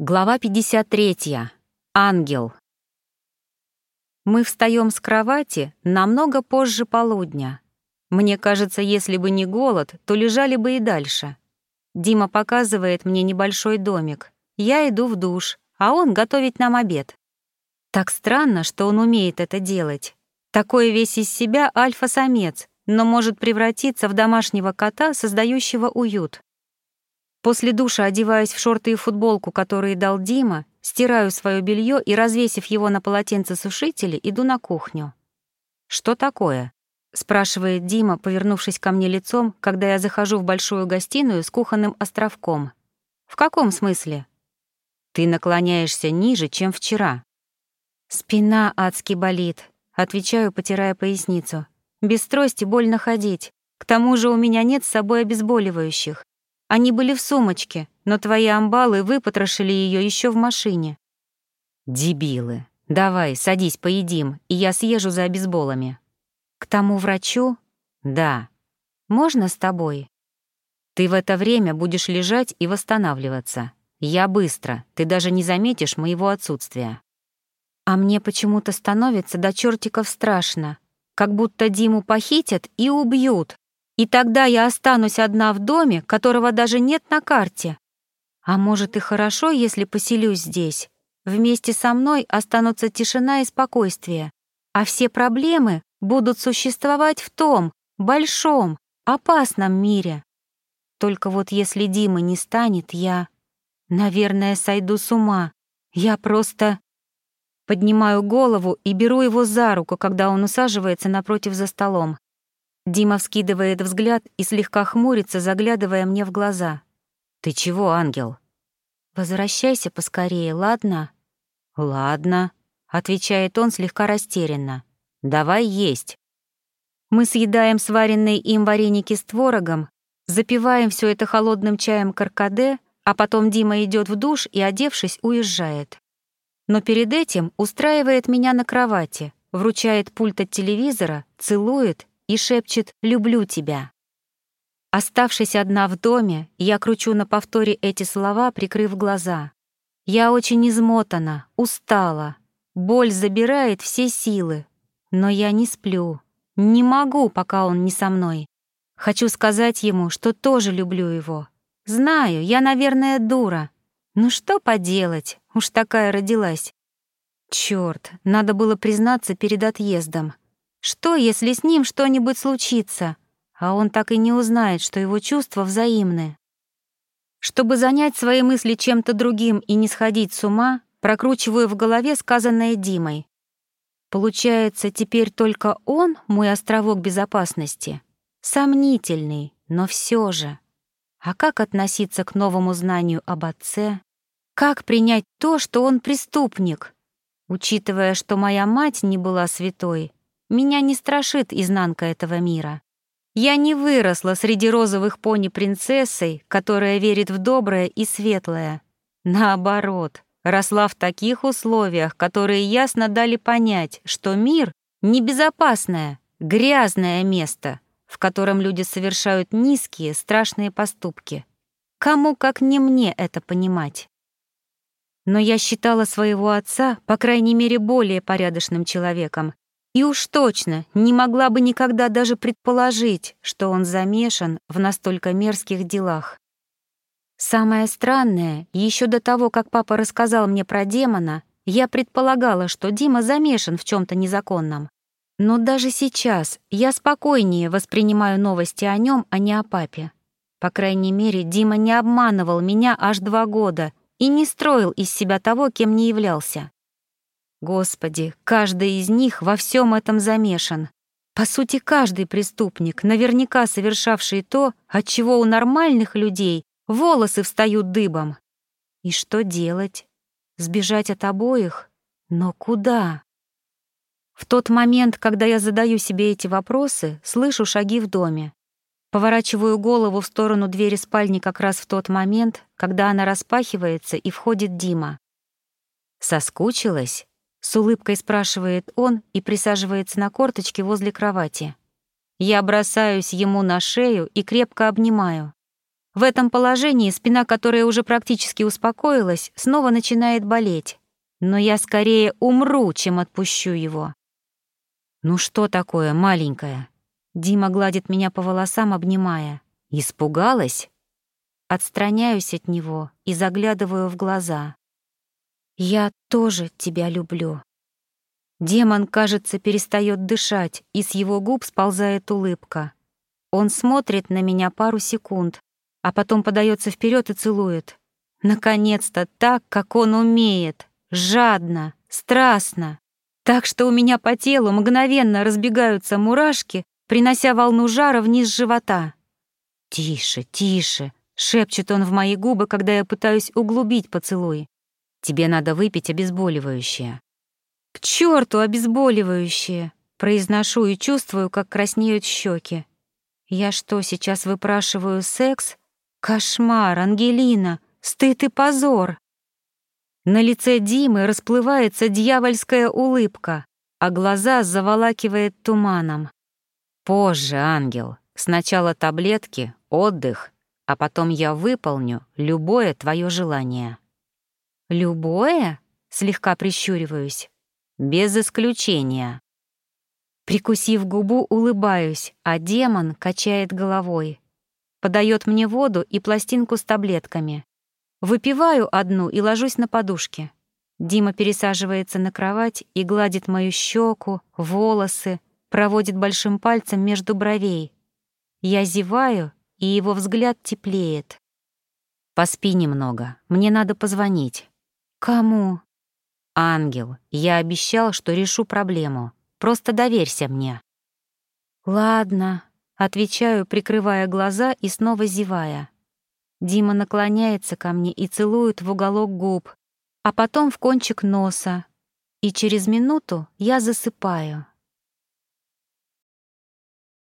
Глава 53. Ангел. Мы встаем с кровати намного позже полудня. Мне кажется, если бы не голод, то лежали бы и дальше. Дима показывает мне небольшой домик. Я иду в душ, а он готовит нам обед. Так странно, что он умеет это делать. Такой весь из себя альфа-самец, но может превратиться в домашнего кота, создающего уют. После душа одеваюсь в шорты и футболку, которые дал Дима, стираю свое белье и, развесив его на полотенцесушителе, иду на кухню. «Что такое?» — спрашивает Дима, повернувшись ко мне лицом, когда я захожу в большую гостиную с кухонным островком. «В каком смысле?» «Ты наклоняешься ниже, чем вчера». «Спина адски болит», — отвечаю, потирая поясницу. «Без трости больно ходить. К тому же у меня нет с собой обезболивающих. Они были в сумочке, но твои амбалы выпотрошили ее еще в машине. Дебилы. Давай, садись, поедим, и я съезжу за обезболами. К тому врачу? Да. Можно с тобой? Ты в это время будешь лежать и восстанавливаться. Я быстро, ты даже не заметишь моего отсутствия. А мне почему-то становится до чертиков страшно, как будто Диму похитят и убьют, и тогда я останусь одна в доме, которого даже нет на карте. А может и хорошо, если поселюсь здесь. Вместе со мной останутся тишина и спокойствие, а все проблемы будут существовать в том большом, опасном мире. Только вот если Димы не станет, я, наверное, сойду с ума. Я просто поднимаю голову и беру его за руку, когда он усаживается напротив за столом. Дима вскидывает взгляд и слегка хмурится, заглядывая мне в глаза. «Ты чего, ангел?» «Возвращайся поскорее, ладно?» «Ладно», — отвечает он слегка растерянно. «Давай есть». Мы съедаем сваренные им вареники с творогом, запиваем все это холодным чаем каркаде, а потом Дима идет в душ и, одевшись, уезжает. Но перед этим устраивает меня на кровати, вручает пульт от телевизора, целует и шепчет «люблю тебя». Оставшись одна в доме, я кручу на повторе эти слова, прикрыв глаза. Я очень измотана, устала. Боль забирает все силы. Но я не сплю. Не могу, пока он не со мной. Хочу сказать ему, что тоже люблю его. Знаю, я, наверное, дура. Ну что поделать, уж такая родилась. Чёрт, надо было признаться перед отъездом. Что, если с ним что-нибудь случится, а он так и не узнает, что его чувства взаимны? Чтобы занять свои мысли чем-то другим и не сходить с ума, прокручиваю в голове сказанное Димой. Получается, теперь только он мой островок безопасности. Сомнительный, но все же. А как относиться к новому знанию об отце? Как принять то, что он преступник? Учитывая, что моя мать не была святой, меня не страшит изнанка этого мира. Я не выросла среди розовых пони принцессой, которая верит в доброе и светлое. Наоборот, росла в таких условиях, которые ясно дали понять, что мир — небезопасное, грязное место, в котором люди совершают низкие, страшные поступки. Кому, как не мне, это понимать? Но я считала своего отца, по крайней мере, более порядочным человеком, и уж точно не могла бы никогда даже предположить, что он замешан в настолько мерзких делах. Самое странное, еще до того, как папа рассказал мне про демона, я предполагала, что Дима замешан в чем то незаконном. Но даже сейчас я спокойнее воспринимаю новости о нем, а не о папе. По крайней мере, Дима не обманывал меня аж два года и не строил из себя того, кем не являлся. Господи, каждый из них во всем этом замешан. По сути, каждый преступник, наверняка совершавший то, от чего у нормальных людей волосы встают дыбом. И что делать? Сбежать от обоих? Но куда? В тот момент, когда я задаю себе эти вопросы, слышу шаги в доме. Поворачиваю голову в сторону двери спальни как раз в тот момент, когда она распахивается и входит Дима. Соскучилась? С улыбкой спрашивает он и присаживается на корточке возле кровати. Я бросаюсь ему на шею и крепко обнимаю. В этом положении спина, которая уже практически успокоилась, снова начинает болеть. Но я скорее умру, чем отпущу его. «Ну что такое, маленькая?» Дима гладит меня по волосам, обнимая. «Испугалась?» Отстраняюсь от него и заглядываю в глаза. «Я тоже тебя люблю». Демон, кажется, перестает дышать, и с его губ сползает улыбка. Он смотрит на меня пару секунд, а потом подается вперед и целует. Наконец-то так, как он умеет, жадно, страстно. Так что у меня по телу мгновенно разбегаются мурашки, принося волну жара вниз живота. «Тише, тише», — шепчет он в мои губы, когда я пытаюсь углубить поцелуй. «Тебе надо выпить обезболивающее». «К черту обезболивающее!» Произношу и чувствую, как краснеют щеки. Я что, сейчас выпрашиваю секс? Кошмар, Ангелина, стыд и позор. На лице Димы расплывается дьявольская улыбка, а глаза заволакивает туманом. Позже, ангел, сначала таблетки, отдых, а потом я выполню любое твое желание. Любое? Слегка прищуриваюсь. Без исключения. Прикусив губу, улыбаюсь, а демон качает головой. Подает мне воду и пластинку с таблетками. Выпиваю одну и ложусь на подушке. Дима пересаживается на кровать и гладит мою щеку, волосы, проводит большим пальцем между бровей. Я зеваю, и его взгляд теплеет. «Поспи немного, мне надо позвонить». «Кому?» «Ангел, я обещал, что решу проблему. Просто доверься мне». «Ладно», — отвечаю, прикрывая глаза и снова зевая. Дима наклоняется ко мне и целует в уголок губ, а потом в кончик носа. И через минуту я засыпаю.